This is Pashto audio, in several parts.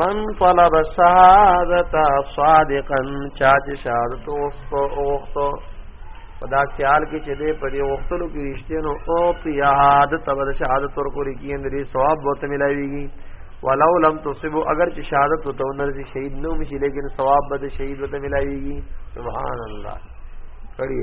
من طلب شهادت صادقا چا چې شهادت وغوښتو په دا خیال کې چې دې په دې وختلو کې رښتینو او پیاد تبر شهادت ورکول کیږي اندري ثواب بہت ملایويږي ولو لم تصب اگر چې شهادت وته نرسي شهید نو مشي لیکن ثواب به شهید وته ملایويږي سبحان الله کړی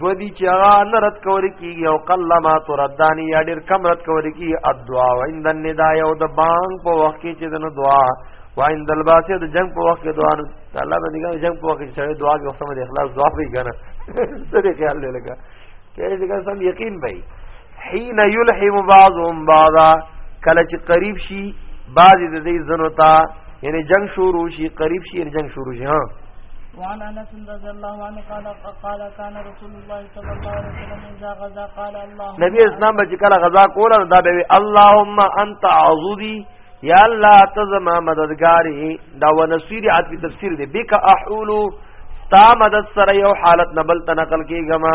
دو دی چې هغه نه رد کول کیږي او قلما تردانی یا ډیر کم رد کول کیږي ادعا وعند النداء او د بانګ په وخت کې چې دنه دعا وعند الباسه د جنگ په وخت کې دعا نه الله باندې ګان جنگ په وخت کې سره دعا کې وخت باندې اخلاص دعا کوي کنه څه دې خیال لګا کې دې ګان سم یقین وای حين يلحم بعضهم بعضا کله چې قریب شي بعضی د دې زنو ته یعنی جنگ شروع شي قریب شي یعنی جنگ شروع شي ها وعن انس رضي الله عنه قال قال كان رسول الله صلى الله عليه وسلم اذا غزا قال الله نبی اسلام به کله غزا کوله دا به اللهم انت عضدي یا الله تزما مددګاری دا و نصیر عتبی تفسیر دی بک احولو تا مدد سره یو حالت نبل تنقل کیګما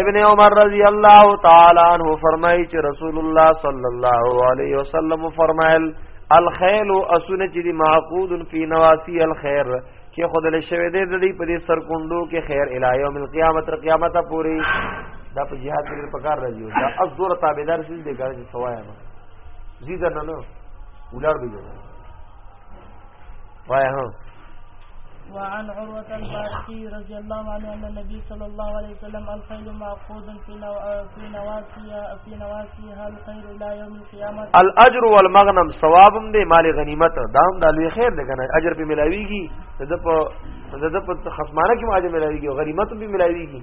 ابن عمر رضی اللہ تعالی عنہ فرمائی چې رسول الله صلی الله علیه وسلم فرمایل الخيل اسونه چې معقود فی نواسی الخير چې خود له شوی دې د دې په دې سر کندو کې خیر الی یوم القیامت تر قیامت پوری دا په jihad کې په کار راځي دا از دور تابعدار شې دې ګرځي سوایا ما زیدر نه نو ولار به وایه وعن عروة البارقي رضي الله عنه أن النبي صلى الله عليه وسلم الخيل معقود في نو... في نواسيها في نواسيها الخير إلى يوم القيامة الأجر والمغنم ثواب دې مال غنیمت دام د لوی خیر دې کنه اجر به ملاويږي د په د په خصمانه کې ماجه ملاويږي غنیمت به ملاويږي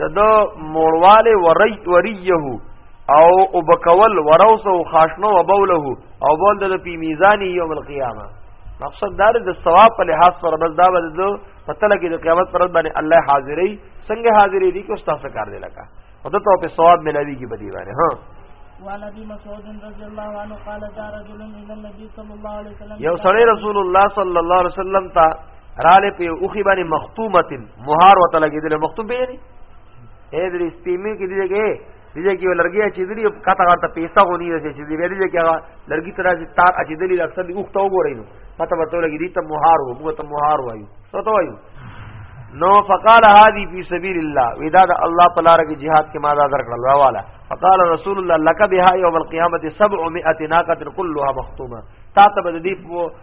د د موړواله وری وریه او وبکول وروس او خاشنو وبوله او بول د پی میزان یوم القیامه مقصد دار د ثواب په لحاظ سره بس دا بده دو پته لګي د قیامت پر باندې الله حاضرې څنګه حاضرې دي کو تاسو کار دی لکه او د تو په ثواب ملويږي بدی باندې ها وعن ابي مسعود رضي الله عنه قال جاء رجل الى النبي صلى الله عليه وسلم يا رسول الله صلى الله عليه وسلم تا رااله په اوخي باندې مختومتن مهار وته لګیدل مختوم به نه اې دې سپیمه کې دې کې دې کې لرګي چې دې کته کته پیسې غونی دې چې دې دې کې هغه لرګي تر دې تار اچې دې اکثر دې اوخته وګورې نو پته ورته لګی دې ته مهار وو موږ ته مهار وایو څه ته وایو نو فقال هذه في سبيل الله ودا د الله په لار کې jihad کې ما دا درکړل والا فقال رسول الله لك بها يوم القيامه 700 ناقه كلها مختومه تا ته به دې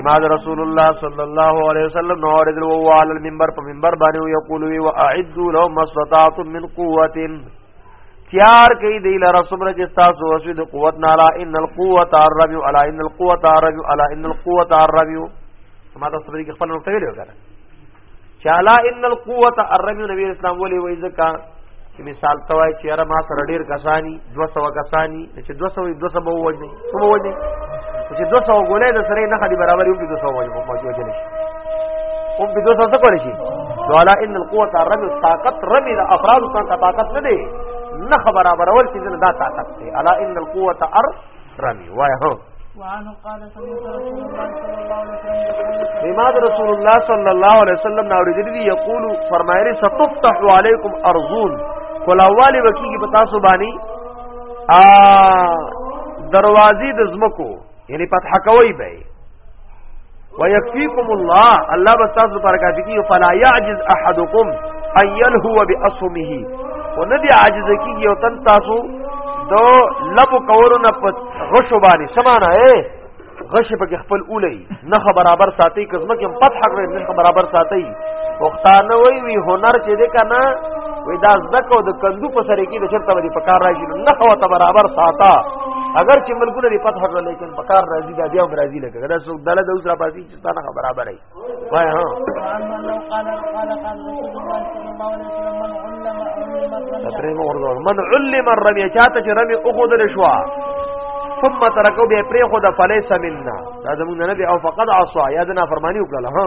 امام رسول الله صلی الله علیه وسلم نو اورید وو علی المنبر په منبر باندې یو یقول وی واعدوا لو مستطعت من قوه تیار کئ دی لرا سمره چې تاسو وسو د قوت نه علا ان القوه الربی علا ان القوه الربی علا ان القوه الربی ما تاسو په دې خپل نو ته ویلو کړه چالا ان القوت الرمي نبی اسلام ولي وای زکا چې مثال توای چې اره ما سره ډیر کسانی 200 کسانی چې 200 200 به وځي کوم وځي چې 200 ګولې د سره نه خدي برابر یو 200 وځي په موجود دي او په 200 څه کولی شي چالا ان القوت الرمي طاقت رمي د افراد څخه طاقت نه دی نه خبره برابر ول چې دا طاقت دی الا ان القوت الرمي رمي وای هو وعنه قال سمعت رسول الله صلى الله عليه وسلم امام رسول الله صلى الله عليه وسلم ناوریدلی دی یقول فرمایلی ستفتح علیکم ارزون کلاوالی وکیږي په تاسو باندې ا دروازې د زمکو یعنی فتح کوي به ويكفيكم الله الله بس تاسو لپاره کافي کیږي فلا يعجز احدكم ان يلهو باسمه وندي عاجز کیږي او تن تاسو دو لب کورونه په غشو باندې سمانه اے غش په خپل اولي نه برابر ساتي کزمه کې فتح کړی نه برابر ساتي وختانه وی وی هنر چې دې کنه وې دا زکه او د کندو په سره کې د چرته باندې پکار راځي نه خو ته برابر ساته اگر چې ملګری پته هغه لیکن پکار راځي دا بیا راځي لکه دا څوک دله د اوس را پاسي چې ستانه خبره برابرې وای ها تریم ورزول من علم الرمي چاته چې رمي او خود له شوا ثم ترکو به پرې خود فلیس منا دا زمونږ نه دی او فقد عصا یا دنا فرمانی وکړه ها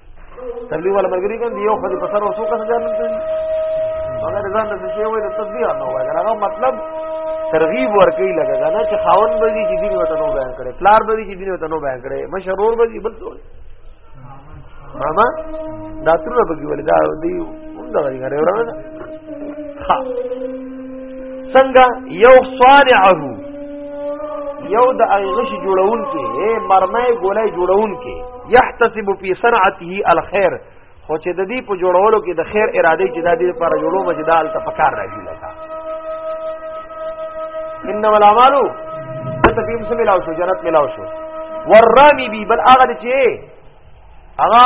تبلیغ ولا مګری کوم دی یو خو په سر وسو کس جان ته مګر ځان د څه وای د تسبیح نه وای هغه مطلب ترغیب ورکی لګا نه چې خاون به دي چې دین وته نو بیان کړي پلار به دي چې دین وته نو بیان کړي مشرور به دي بل څه ماما دا تر به کې ولدا دی هم دا غړي غړي ورانه ها څنګه یو صانعه یو د ایغش جوړون کې مرمه ګولای جوړون کې يحتسب في صنعته الخير خو چې د دې په جوړولو کې د خیر اراده چې د دې لپاره جوړو مې دا الته پکار راځي لکه انما الاعمال تتفیم سم ملاو شو جنت ملاو شو والرامي بي بل هغه چې هغه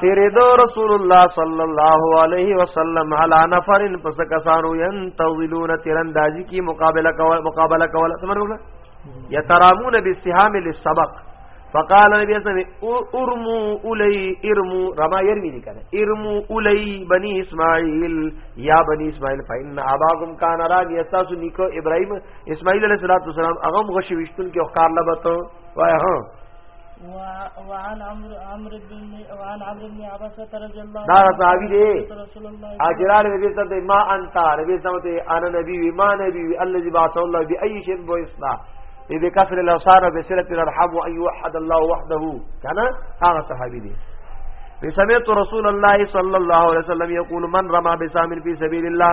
تیرې دو رسول الله صلی الله علیه وسلم علی نفر پس کسانو ينتظلون تیراندازی کی مقابله کول مقابله کول سمرغله یترامون بالسهام للسبق فقال نبی اسلام ارمو الی ارمو رما یرمی دی کنه ارمو الی بنی اسماعیل یا بنی اسماعیل فإن اباکم کان راغی استاسو نیکو ابراهیم اسماعیل علیہ الصلوۃ والسلام هغه غشي وشتون کې اخکار لبته وای ها وعن عمرو عمرو بن وعن عمرو بن عباس رضی الله عنه دا صحابي دی اجرار نبی صلی الله ما انت نبی صلی الله علیه انا نبی و ما نبی الذي بعث الله بأي شيء بوسنا دې کسر الاثار بسرت الارحام وان يوحد الله وحده کنه هغه صحابي دی سمعت رسول الله صلى الله عليه وسلم يقول من رمى بسام في سبيل الله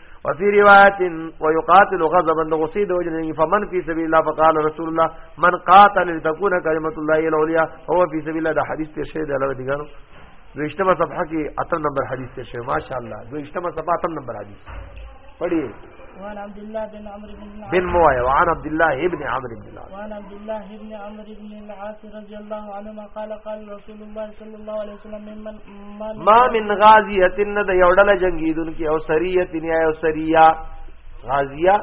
وفي روایت ويقاتل غضبا لغصي د وجه فمن في سبيل الله فقال رسول الله من قاتل لتكون كلمه الله العليا هو في سبيل الله دا حدیث تیر شه دی علاوه دیګانو دویشتمه صفحه کې اتم نمبر حدیث تیر شه ماشاء الله دویشتمه صفحه اتم نمبر حدیث پڑھیے وعن عبد الله بن عمرو بن العاص بن موايا وعن عبد الله بن عمرو بن العاص وعن عبد الله بن عمرو بن العاص رضي الله عنهما قال قال رسول الله صلى الله عليه وسلم ممن ما من غازیه نه د یو ډله جنگیدون کې او سریه تنیا او سریه غازیه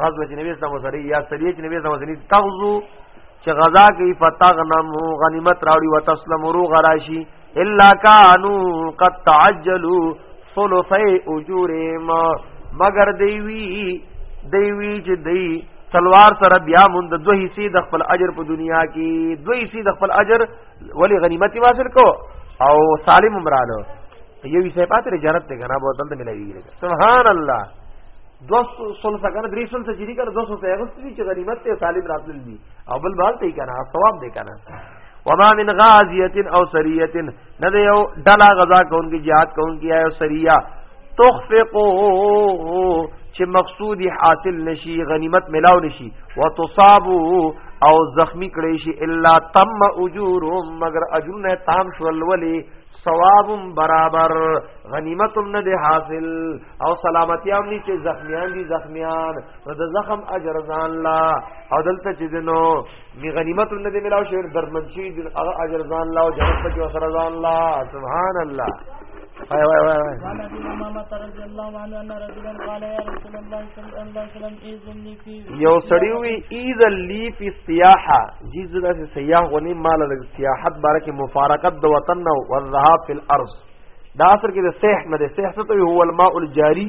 غزوه چې نبی اسلام سره یا سریه چې نبی اسلام سره تغزو چې غزا کوي فتغنم غنیمت راوړي وتسلم رو غراشي الا کانو قد تعجلوا ثلثي اجورهم مگر دیوی دیوی چې دی تلوار سره بیا مونږ د دوه حصے د خپل اجر په دنیا کې دوه حصے د خپل اجر ولی غنیمت ما حاصل کو او سالم عمرانو یو یې پاتې لري جنت ته غنا بوتل ته ملایږي سبحان الله 200 سول څنګه درې سول ته جری کړ 200 ته هغه ستې چې غنیمت ته سالم راتل دي او بل بال ته کنه ثواب دی کنه وما من غازیه او سریه نه یو ډلا غزا کونکي jihad کونکي ایو سریه تخفقو چې مقصود حاصل نشي غنیمت ملاو نشي وتصابو او زخمی کړي شي الا تم اجورهم مگر اجرونه تام شول ولی ثواب برابر غنیمت هم نه حاصل او سلامتی هم نه چې زخمیان دي زخمیان نو د زخم اجر ځان لا او دلته چې دنو می غنیمت نه دی ملاو شوی درمن شي هغه اجر ځان لا او جنت پکې وسره ځان لا سبحان الله وای وای وای وای قال ابي امامه رضي الله عنه ان رجلا قال يا رسول الله صلى الله عليه وسلم اذن لي في یو سړی وی اذن لي في السياحه جی زړه سے سیاح غنی مال د سیاحت باره کې مفارقت د وطن او الذهاب في الارض دا اصل کې د سیح نه د سیح څه ته هو الماء الجاري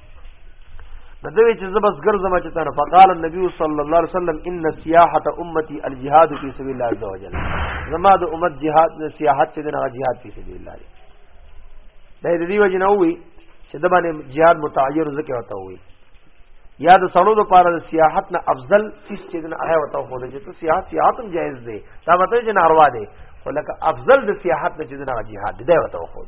د دوی چې زبس ګرځم چې تر فقال النبي صلى الله عليه وسلم ان سياحه امتي الجهاد في سبيل الله عز وجل زما د امت جهاد نه سیاحت چې دغه جهاد په سبيل الله دی دا د دې وجه نه وي چې د باندې جهاد متعیر ذکر وته وي یا د سړو د پاره د سیاحت نه افضل چیز چې نه هغه وته خو د چې سیاحت سیاحت هم جایز دی دا وته چې ناروا دی خو لکه افضل د سیاحت نه چې نه جهاد دی وته خو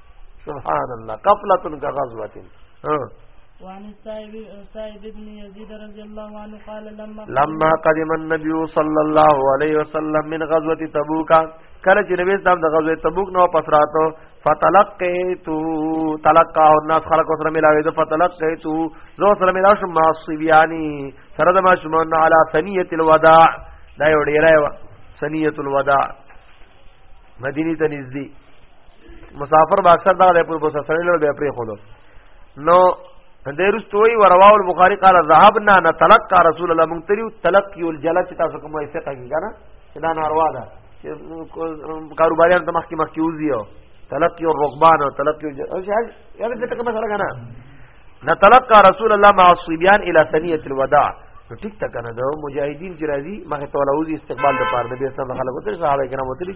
سبحان الله قفلتن کا غزوتن وعن السائب السائب ابن يزيد رضي الله عنه قال لما لما قدم النبي صلى الله عليه وسلم من غزوه تبوك کله چې نبی اسلام د غزوه تبوک نو پس راتو فتلقیتو تلقا الناس خلق سره ملاوي دو فتلقیتو زو سره ملاو شم ما صبياني سره د ما شم على ثنيه الوداع دا یو ډیره وا ثنيه الوداع مدینه ته نږدې مسافر باکثر دا د پوره مسافرین له بیا پرې خود نو دیرستوی ورواو البخاری قال ذهبنا نتلقى رسول الله مونتریو تلقی الجلد چې تاسو کومه فقہ کې کنه چې دا ناروا ده چې کاروباریان ته مخکې مخکې وزیو تلقی الركبان او تلقی الجلد یاره دې ټکه مسله کنه نتلقى رسول الله مع الصبيان الى ثنيه الوداع نو ټیک تا کنه دا مجاهدین چې راځي مخه تولاوزی استقبال د پاره د بیسم خلکو ته صحابه کرام وتلی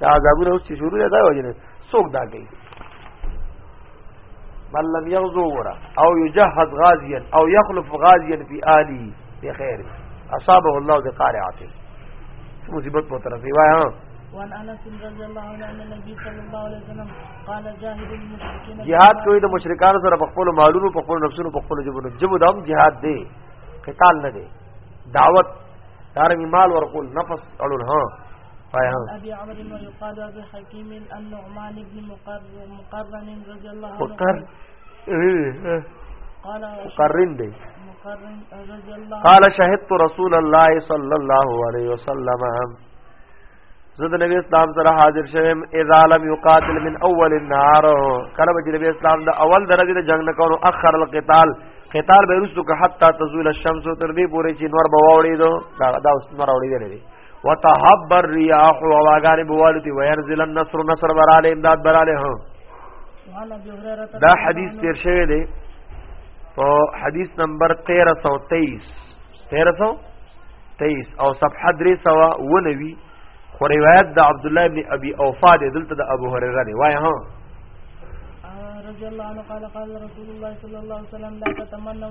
دا عذابونه اوس چې شروع دا وجه نه څوک دا کوي من لم يغزو ورا او يجهز غازيا او يخلف غازيا في آلي بخير اصابه الله بقارعه مصیبت په طرف وای ها وان انس رضی الله عنه ان نبی صلی الله علیه وسلم قال جاهد المشرکین جهاد کوي د مشرکان سره په خپل مالونو په خپل نفسونو په خپل جبونو جبو دام جهاد دی قتال نه دی دعوت دارنګ مال ورکول نفس اړول ها ابي عمرو ويقال ابي حكيم النعمان بن مقرن رضي الله عنه مقرن قال مقرن دي مقرن رضي الله قال شهدت رسول الله صلى الله عليه وسلم زه د نبی اسلام سره حاضر شوم اذا لم يقاتل من اول النهار کله به نبی اسلام د اول درجه د جنگ نه کولو اخر القتال قتال به رسو که حتا تزول الشمس تر دې پورې چې نور به وړي دو دا دا اوس نور وړي دی وتهب الرياح وواغان بوالتي ويرزل النصر نصر براله امداد براله ها دا حدیث تیر شوی دی په حدیث نمبر 1323 1323 او صفحه 309 خو روایت د عبد الله ابن ابي اوفا دی دلته د ابو هريره دی وای ها رضی الله عنه قال قال رسول الله صلی الله علیه وسلم لا تتمنوا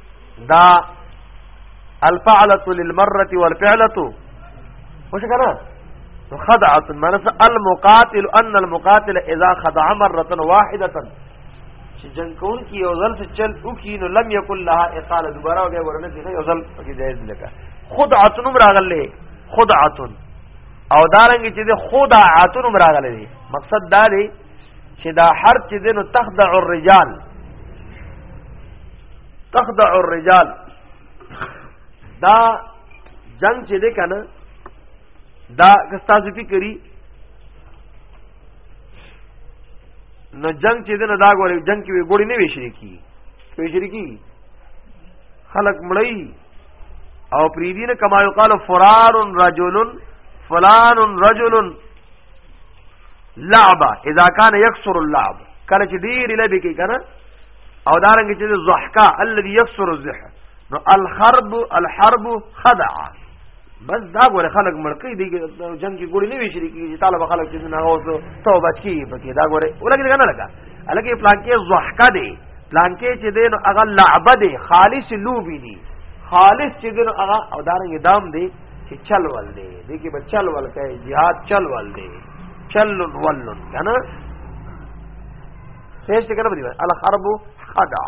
دا الفعلة للمرة والفعلة وش کنه خدعه منس المقاتل ان المقاتل اذا خدع مره واحده چې جنگ کون کی یو ځل څه چل او کی نو لم یکن لها اقاله دوباره وګه ورنه دي یو ځل پکې جایز لکه خدعه نوم راغله خدعه او دارنګ چې د خدعه نوم راغله دي مقصد دا دی چې دا هر چې دینو تخدع الرجال تخدع الرجال دا جنگ چې دی کنه دا کستاسو فکری نو جنگ چې دی نه دا غوري جنگ کې ګوړي نه وی شریکی وی شریکی خلق مړی او پریدی نه کما یقال فرار رجل فلان رجل لعبه اذا كان يكسر اللعب کله چې ډیر لبي کې کنه او دارنګ چې زحکا الذي يكسر الزح نو الحرب الحرب خدع بس دا ګور خلک مړکې دي جنگ کې ګوري نه وی شي چې طالب خلک چې نه اوسو توبه کی پکې دا ګور ولګي نه لگا الکه پلان کې زحکا دی پلان کې چې دین هغه لعبه دی خالص لوبي دی خالص چې دین هغه او دارنګ دام دی چې چل ول دی دې کې به چل ول کوي jihad چل ول دی چل ول کنه هیڅ څه کنه دی الحرب خدع